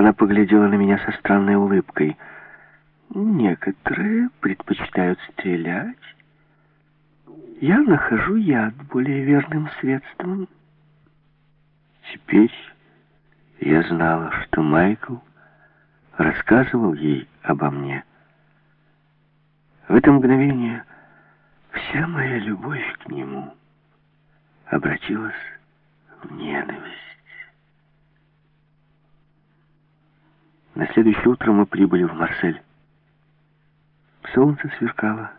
Она поглядела на меня со странной улыбкой. Некоторые предпочитают стрелять. Я нахожу яд более верным средством. Теперь я знала, что Майкл рассказывал ей обо мне. В это мгновение вся моя любовь к нему обратилась в ненависть. На следующее утро мы прибыли в Марсель. Солнце сверкало.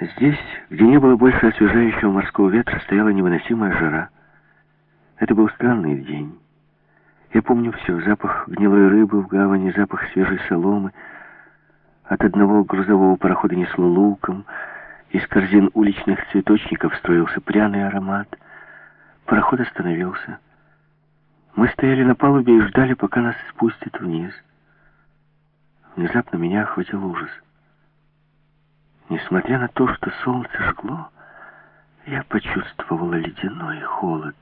Здесь, где не было больше освежающего морского ветра, стояла невыносимая жара. Это был странный день. Я помню все. Запах гнилой рыбы в гавани, запах свежей соломы. От одного грузового парохода несло луком. Из корзин уличных цветочников строился пряный аромат. Пароход остановился. Мы стояли на палубе и ждали, пока нас спустят вниз. Внезапно меня охватил ужас. Несмотря на то, что солнце жгло, я почувствовала ледяной холод.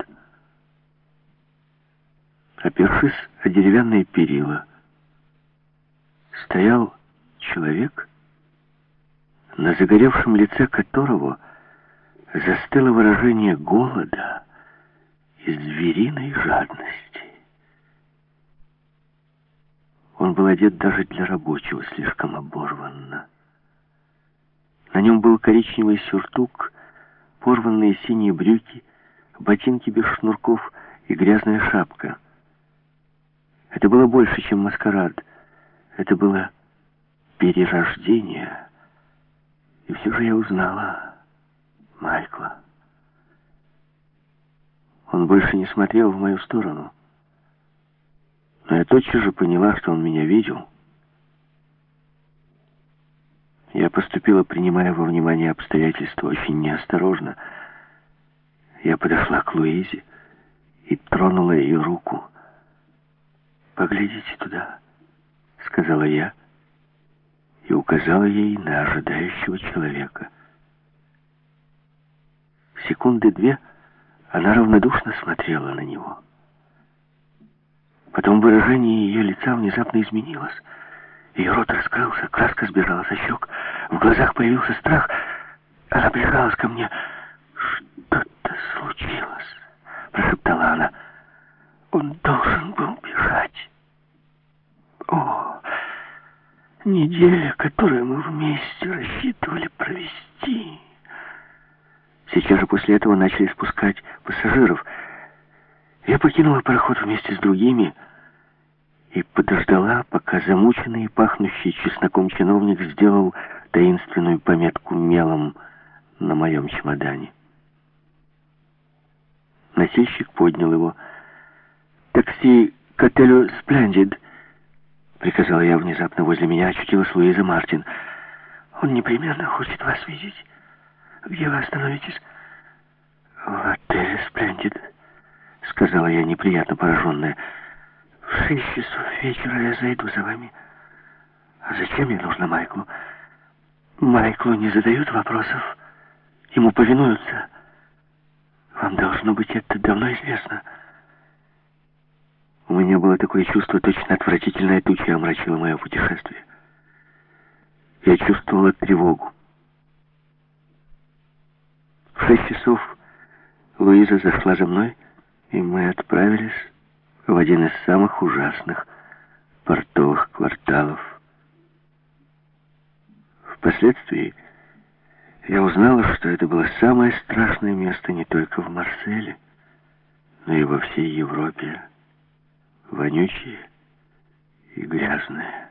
Опершись о деревянные перила, стоял человек, на загоревшем лице которого застыло выражение голода и звериной жадности. Он был одет даже для рабочего слишком оборванно. На нем был коричневый сюртук, порванные синие брюки, ботинки без шнурков и грязная шапка. Это было больше, чем маскарад. Это было перерождение. И все же я узнала Майкла. Он больше не смотрел в мою сторону. Но я тотчас же поняла, что он меня видел. Я поступила, принимая во внимание обстоятельства, очень неосторожно. Я подошла к Луизе и тронула ее руку. «Поглядите туда», — сказала я, и указала ей на ожидающего человека. Секунды две она равнодушно смотрела на него. Потом выражение ее лица внезапно изменилось — ее рот раскрылся, краска сбежала со щек, в глазах появился страх. Она прижалась ко мне. «Что-то случилось», — прошептала она. «Он должен был бежать». «О, неделя, которую мы вместе рассчитывали провести». Сейчас же после этого начали спускать пассажиров. Я покинула пароход вместе с другими, — и подождала, пока замученный и пахнущий чесноком чиновник сделал таинственную пометку мелом на моем чемодане. Носильщик поднял его. «Такси к отелю «Сплендид», — приказала я внезапно. Возле меня очутилась Луиза Мартин. «Он непременно хочет вас видеть. Где вы остановитесь?» «В отеле «Сплендид», — сказала я, неприятно пораженная. В шесть часов вечера я зайду за вами. А зачем мне нужно Майклу? Майклу не задают вопросов. Ему повинуются. Вам должно быть это давно известно. У меня было такое чувство, точно отвратительная туча омрачила мое путешествие. Я чувствовала тревогу. В шесть часов Луиза зашла за мной, и мы отправились в один из самых ужасных портовых кварталов. Впоследствии я узнала, что это было самое страшное место не только в Марселе, но и во всей Европе. Вонючее и грязное.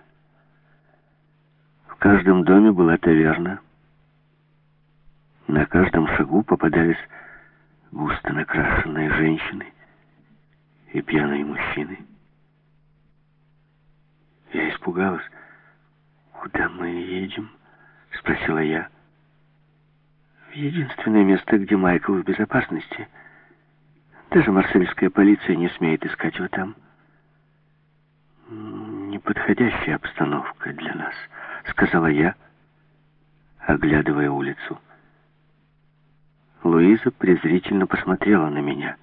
В каждом доме была таверна. На каждом шагу попадались густо накрашенные женщины и пьяные мужчины. Я испугалась. «Куда мы едем?» — спросила я. «В единственное место, где Майкл в безопасности. Даже марсельская полиция не смеет искать его там». «Неподходящая обстановка для нас», — сказала я, оглядывая улицу. Луиза презрительно посмотрела на меня —